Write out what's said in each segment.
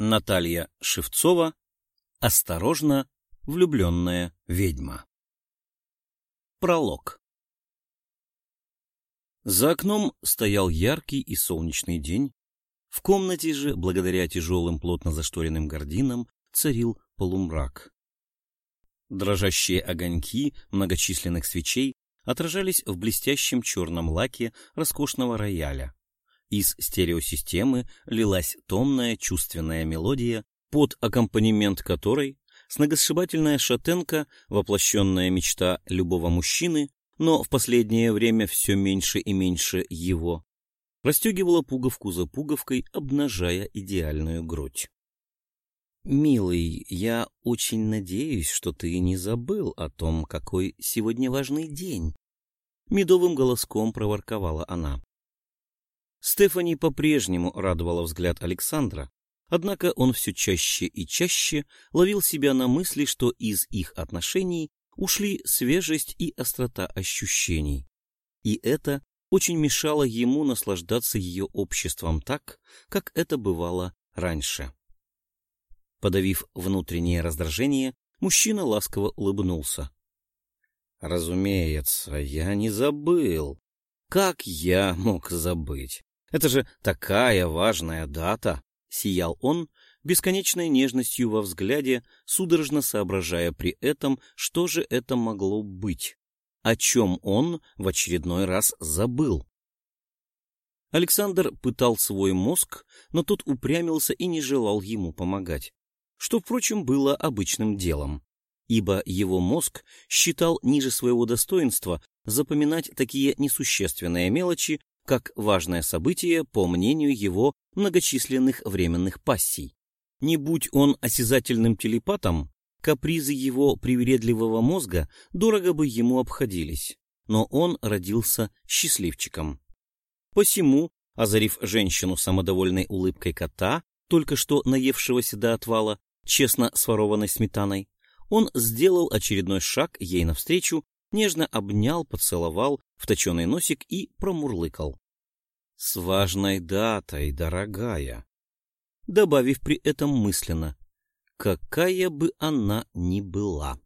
Наталья Шевцова «Осторожно, влюбленная ведьма». Пролог За окном стоял яркий и солнечный день. В комнате же, благодаря тяжелым плотно зашторенным гардинам, царил полумрак. Дрожащие огоньки многочисленных свечей отражались в блестящем черном лаке роскошного рояля. Из стереосистемы лилась томная чувственная мелодия, под аккомпанемент которой сногосшибательная шатенка, воплощенная мечта любого мужчины, но в последнее время все меньше и меньше его, расстегивала пуговку за пуговкой, обнажая идеальную грудь. «Милый, я очень надеюсь, что ты не забыл о том, какой сегодня важный день», — медовым голоском проворковала она. Стефани по-прежнему радовала взгляд Александра, однако он все чаще и чаще ловил себя на мысли, что из их отношений ушли свежесть и острота ощущений. И это очень мешало ему наслаждаться ее обществом так, как это бывало раньше. Подавив внутреннее раздражение, мужчина ласково улыбнулся. «Разумеется, я не забыл. Как я мог забыть? Это же такая важная дата, — сиял он, бесконечной нежностью во взгляде, судорожно соображая при этом, что же это могло быть, о чем он в очередной раз забыл. Александр пытал свой мозг, но тот упрямился и не желал ему помогать, что, впрочем, было обычным делом, ибо его мозг считал ниже своего достоинства запоминать такие несущественные мелочи, как важное событие, по мнению его многочисленных временных пассий. Не будь он осязательным телепатом, капризы его привередливого мозга дорого бы ему обходились, но он родился счастливчиком. Посему, озарив женщину самодовольной улыбкой кота, только что наевшегося до отвала, честно сворованной сметаной, он сделал очередной шаг ей навстречу нежно обнял, поцеловал в точеный носик и промурлыкал. «С важной датой, дорогая!» Добавив при этом мысленно, какая бы она ни была.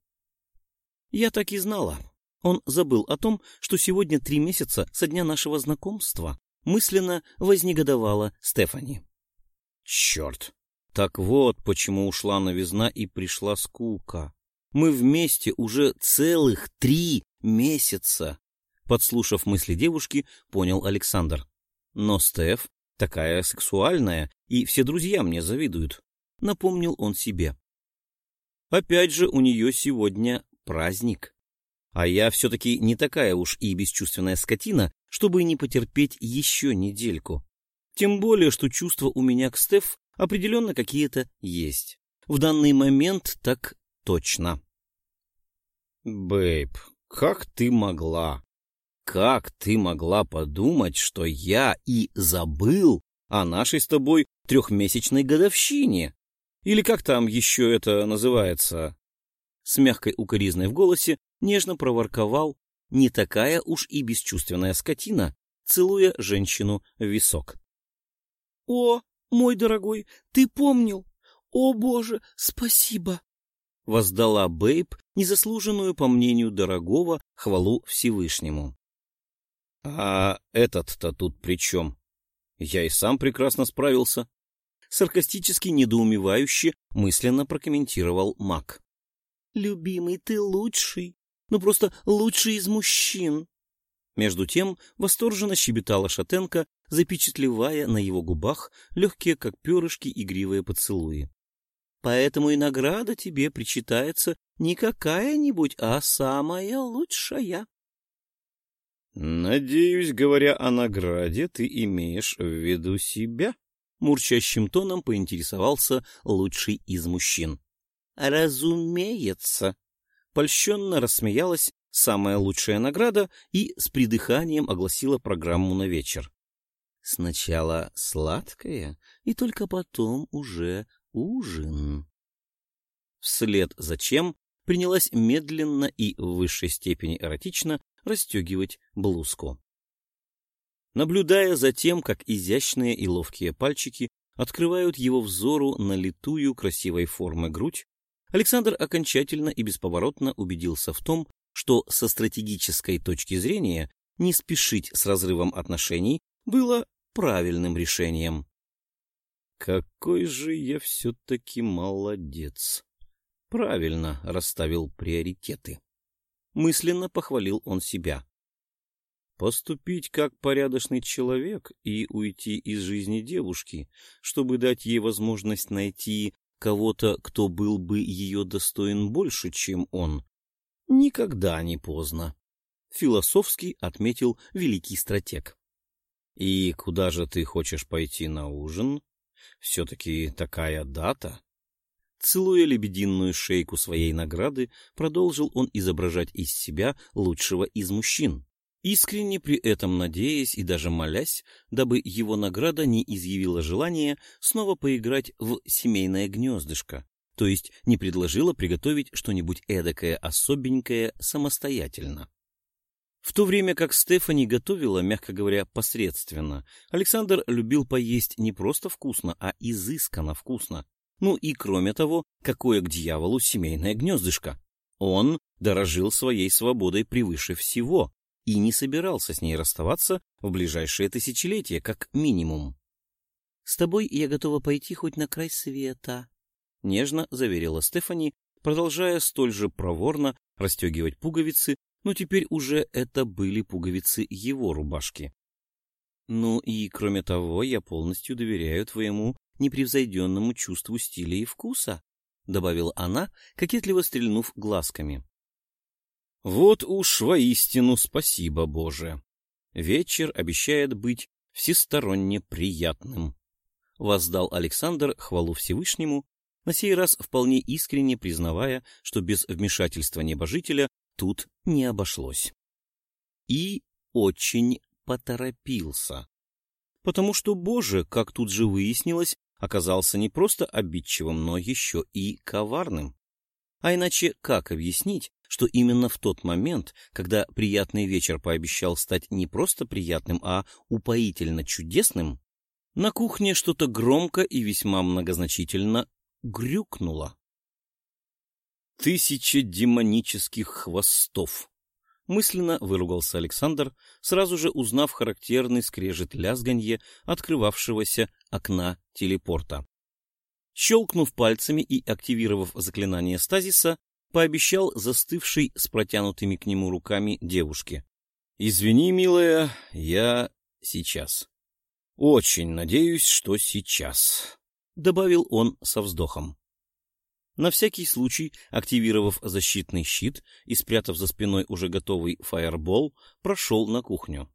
Я так и знала. Он забыл о том, что сегодня три месяца со дня нашего знакомства мысленно вознегодовала Стефани. Черт! Так вот, почему ушла новизна и пришла скука. Мы вместе уже целых три месяца. Подслушав мысли девушки, понял Александр. Но Стеф такая сексуальная, и все друзья мне завидуют. Напомнил он себе. Опять же, у нее сегодня праздник. А я все-таки не такая уж и бесчувственная скотина, чтобы не потерпеть еще недельку. Тем более, что чувства у меня к Стеф определенно какие-то есть. В данный момент так точно. Бэйб, как ты могла? Как ты могла подумать, что я и забыл о нашей с тобой трехмесячной годовщине? Или как там еще это называется? С мягкой укоризной в голосе нежно проворковал не такая уж и бесчувственная скотина, целуя женщину в висок. — О, мой дорогой, ты помнил? О, Боже, спасибо! Воздала Бэйб незаслуженную, по мнению дорогого, хвалу Всевышнему. — А этот-то тут при чем? Я и сам прекрасно справился. Саркастически недоумевающе мысленно прокомментировал маг. — Любимый, ты лучший, ну просто лучший из мужчин. Между тем восторженно щебетала шатенка, запечатлевая на его губах легкие, как перышки, игривые поцелуи. Поэтому и награда тебе причитается не какая-нибудь, а самая лучшая. Надеюсь, говоря о награде, ты имеешь в виду себя? Мурчащим тоном поинтересовался лучший из мужчин. Разумеется. Польщенно рассмеялась самая лучшая награда и с придыханием огласила программу на вечер. Сначала сладкое, и только потом уже ужин. Вслед за чем принялась медленно и в высшей степени эротично расстегивать блузку. Наблюдая за тем, как изящные и ловкие пальчики открывают его взору налитую красивой формы грудь, Александр окончательно и бесповоротно убедился в том, что со стратегической точки зрения не спешить с разрывом отношений было правильным решением. Какой же я все-таки молодец. Правильно расставил приоритеты. Мысленно похвалил он себя. Поступить как порядочный человек и уйти из жизни девушки, чтобы дать ей возможность найти кого-то, кто был бы ее достоин больше, чем он, никогда не поздно, — философски отметил великий стратег. — И куда же ты хочешь пойти на ужин? Все-таки такая дата. Целуя лебединую шейку своей награды, продолжил он изображать из себя лучшего из мужчин, искренне при этом надеясь и даже молясь, дабы его награда не изъявила желание снова поиграть в семейное гнездышко, то есть не предложила приготовить что-нибудь эдакое особенькое самостоятельно. В то время как Стефани готовила, мягко говоря, посредственно, Александр любил поесть не просто вкусно, а изысканно вкусно. Ну и кроме того, какое к дьяволу семейное гнездышко. Он дорожил своей свободой превыше всего и не собирался с ней расставаться в ближайшее тысячелетие, как минимум. — С тобой я готова пойти хоть на край света, — нежно заверила Стефани, продолжая столь же проворно расстегивать пуговицы но теперь уже это были пуговицы его рубашки. Ну и, кроме того, я полностью доверяю твоему непревзойденному чувству стиля и вкуса, — добавила она, кокетливо стрельнув глазками. — Вот уж воистину спасибо, Боже! Вечер обещает быть всесторонне приятным. Воздал Александр хвалу Всевышнему, на сей раз вполне искренне признавая, что без вмешательства небожителя тут не обошлось. И очень поторопился. Потому что, боже, как тут же выяснилось, оказался не просто обидчивым, но еще и коварным. А иначе как объяснить, что именно в тот момент, когда приятный вечер пообещал стать не просто приятным, а упоительно чудесным, на кухне что-то громко и весьма многозначительно грюкнуло. Тысяча демонических хвостов! Мысленно выругался Александр, сразу же узнав характерный скрежет лязганье открывавшегося окна телепорта. Щелкнув пальцами и активировав заклинание стазиса, пообещал застывшей с протянутыми к нему руками девушке. — Извини, милая, я сейчас. Очень надеюсь, что сейчас, — добавил он со вздохом. На всякий случай, активировав защитный щит и спрятав за спиной уже готовый фаербол, прошел на кухню.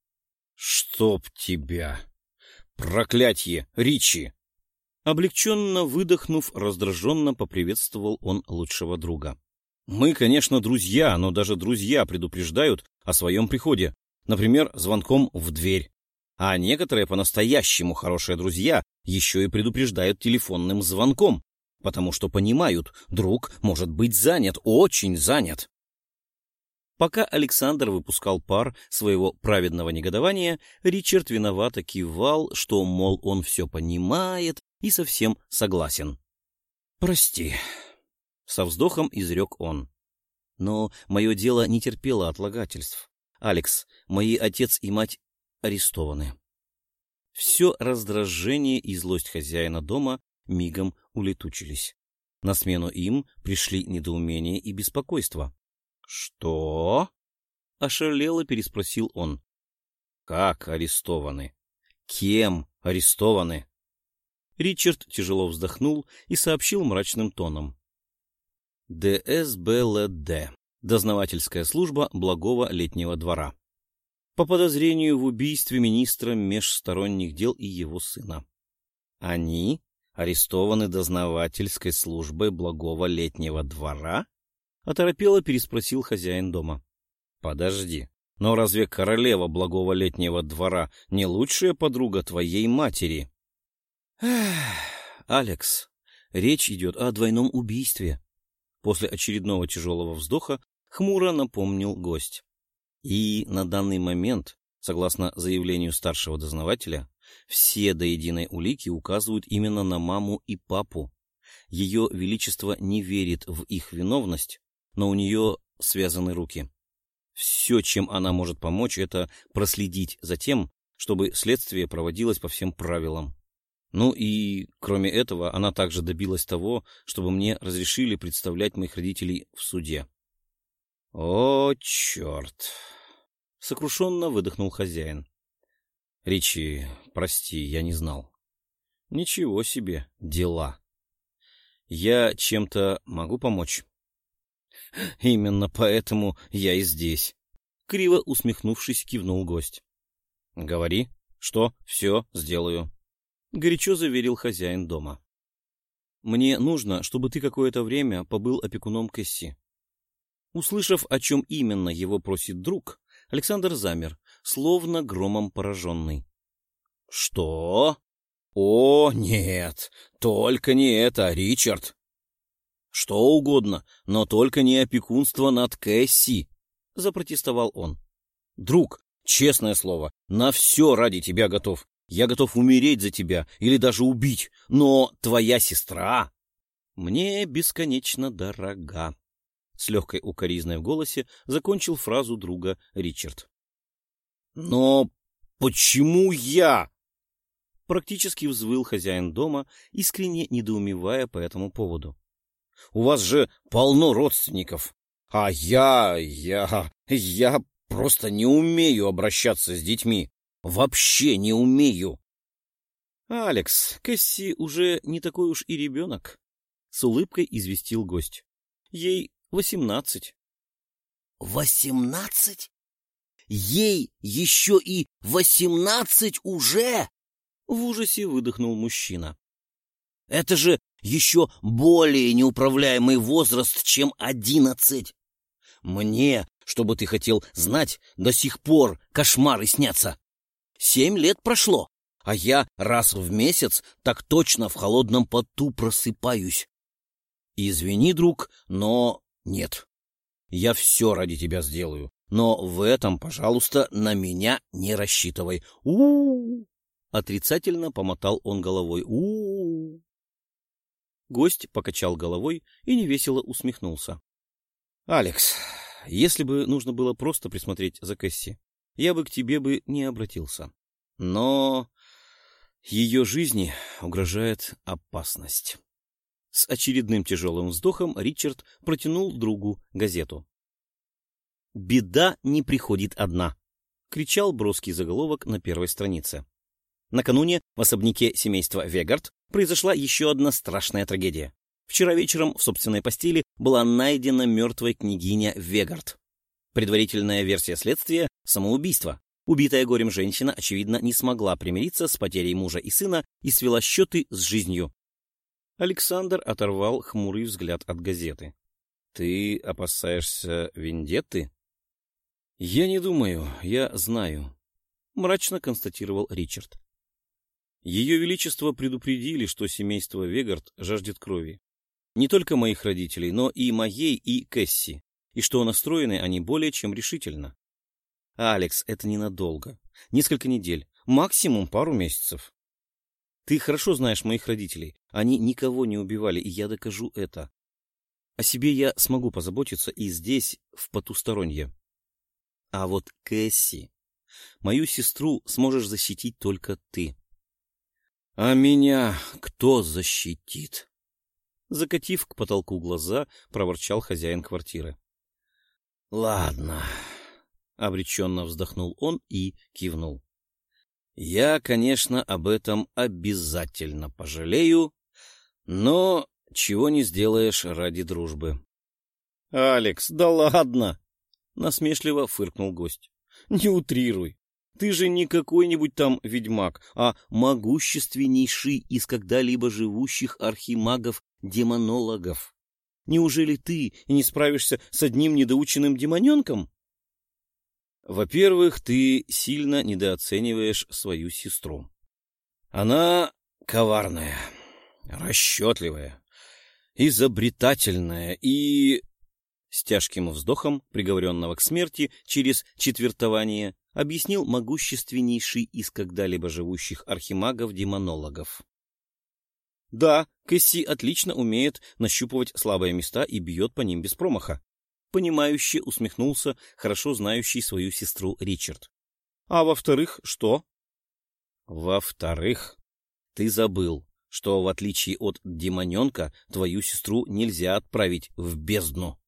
— Чтоб тебя! Проклятье, Ричи! Облегченно выдохнув, раздраженно поприветствовал он лучшего друга. Мы, конечно, друзья, но даже друзья предупреждают о своем приходе, например, звонком в дверь. А некоторые по-настоящему хорошие друзья еще и предупреждают телефонным звонком, потому что понимают, друг может быть занят, очень занят. Пока Александр выпускал пар своего праведного негодования, Ричард виновато кивал, что, мол, он все понимает и совсем согласен. «Прости», — со вздохом изрек он. «Но мое дело не терпело отлагательств. Алекс, мои отец и мать арестованы». Все раздражение и злость хозяина дома мигом улетучились. На смену им пришли недоумение и беспокойство. «Что?» — ошалело переспросил он. «Как арестованы? Кем арестованы?» Ричард тяжело вздохнул и сообщил мрачным тоном. ДСБЛД. Дознавательская служба благого летнего двора. По подозрению в убийстве министра межсторонних дел и его сына. Они арестованы дознавательской службой благого летнего двора? Оторопело переспросил хозяин дома. Подожди, но разве королева благого летнего двора не лучшая подруга твоей матери? Алекс, речь идет о двойном убийстве. После очередного тяжелого вздоха хмуро напомнил гость. И на данный момент, согласно заявлению старшего дознавателя, Все до единой улики указывают именно на маму и папу. Ее Величество не верит в их виновность, но у нее связаны руки. Все, чем она может помочь, это проследить за тем, чтобы следствие проводилось по всем правилам. Ну и, кроме этого, она также добилась того, чтобы мне разрешили представлять моих родителей в суде. — О, черт! — сокрушенно выдохнул хозяин. — Ричи, прости, я не знал. — Ничего себе, дела. Я чем-то могу помочь? — Именно поэтому я и здесь. Криво усмехнувшись, кивнул гость. — Говори, что все сделаю. — горячо заверил хозяин дома. «Мне нужно, чтобы ты какое-то время побыл опекуном Кэсси». Услышав, о чем именно его просит друг, Александр замер, словно громом пораженный. «Что? О, нет, только не это, Ричард!» «Что угодно, но только не опекунство над Кэсси!» — запротестовал он. «Друг, честное слово, на все ради тебя готов. Я готов умереть за тебя или даже убить, но твоя сестра мне бесконечно дорога. С легкой укоризной в голосе закончил фразу друга Ричард. «Но почему я?» Практически взвыл хозяин дома, искренне недоумевая по этому поводу. «У вас же полно родственников, а я... я... я просто не умею обращаться с детьми. Вообще не умею. Алекс, Кэсси уже не такой уж и ребенок, с улыбкой известил гость. Ей восемнадцать. Восемнадцать? Ей еще и восемнадцать уже? В ужасе выдохнул мужчина. Это же еще более неуправляемый возраст, чем одиннадцать. Мне, чтобы ты хотел знать, до сих пор кошмары снятся. Семь лет прошло, а я раз в месяц так точно в холодном поту просыпаюсь. Извини, друг, но нет. Я все ради тебя сделаю, но в этом, пожалуйста, на меня не рассчитывай. у у, -у Отрицательно помотал он головой. у у, -у. Гость покачал головой и невесело усмехнулся. — Алекс, если бы нужно было просто присмотреть за Кэсси, я бы к тебе бы не обратился. Но ее жизни угрожает опасность. С очередным тяжелым вздохом Ричард протянул другу газету. «Беда не приходит одна», — кричал броский заголовок на первой странице. Накануне в особняке семейства Вегард произошла еще одна страшная трагедия. Вчера вечером в собственной постели была найдена мертвая княгиня Вегард. Предварительная версия следствия — самоубийство. Убитая горем женщина, очевидно, не смогла примириться с потерей мужа и сына и свела счеты с жизнью. Александр оторвал хмурый взгляд от газеты. — Ты опасаешься вендетты? — Я не думаю, я знаю, — мрачно констатировал Ричард. Ее Величество предупредили, что семейство Вегард жаждет крови. Не только моих родителей, но и моей, и Кэсси и что настроены они более чем решительно. Алекс, это ненадолго. Несколько недель, максимум пару месяцев. Ты хорошо знаешь моих родителей. Они никого не убивали, и я докажу это. О себе я смогу позаботиться и здесь, в потусторонье. А вот Кэсси, мою сестру сможешь защитить только ты. А меня кто защитит? Закатив к потолку глаза, проворчал хозяин квартиры. — Ладно, — обреченно вздохнул он и кивнул. — Я, конечно, об этом обязательно пожалею, но чего не сделаешь ради дружбы. — Алекс, да ладно! — насмешливо фыркнул гость. — Не утрируй. Ты же не какой-нибудь там ведьмак, а могущественнейший из когда-либо живущих архимагов-демонологов. Неужели ты не справишься с одним недоученным демоненком? Во-первых, ты сильно недооцениваешь свою сестру. Она коварная, расчетливая, изобретательная и... С тяжким вздохом, приговоренного к смерти через четвертование, объяснил могущественнейший из когда-либо живущих архимагов-демонологов. Да, Кэсси отлично умеет нащупывать слабые места и бьет по ним без промаха. Понимающе усмехнулся хорошо знающий свою сестру Ричард. А во-вторых, что? Во-вторых, ты забыл, что, в отличие от демоненка, твою сестру нельзя отправить в бездну.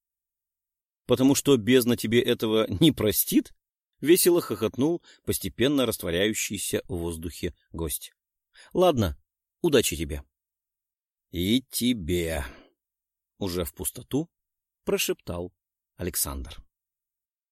Потому что бездна тебе этого не простит? Весело хохотнул постепенно растворяющийся в воздухе гость. Ладно, удачи тебе. И тебе. Уже в пустоту прошептал Александр.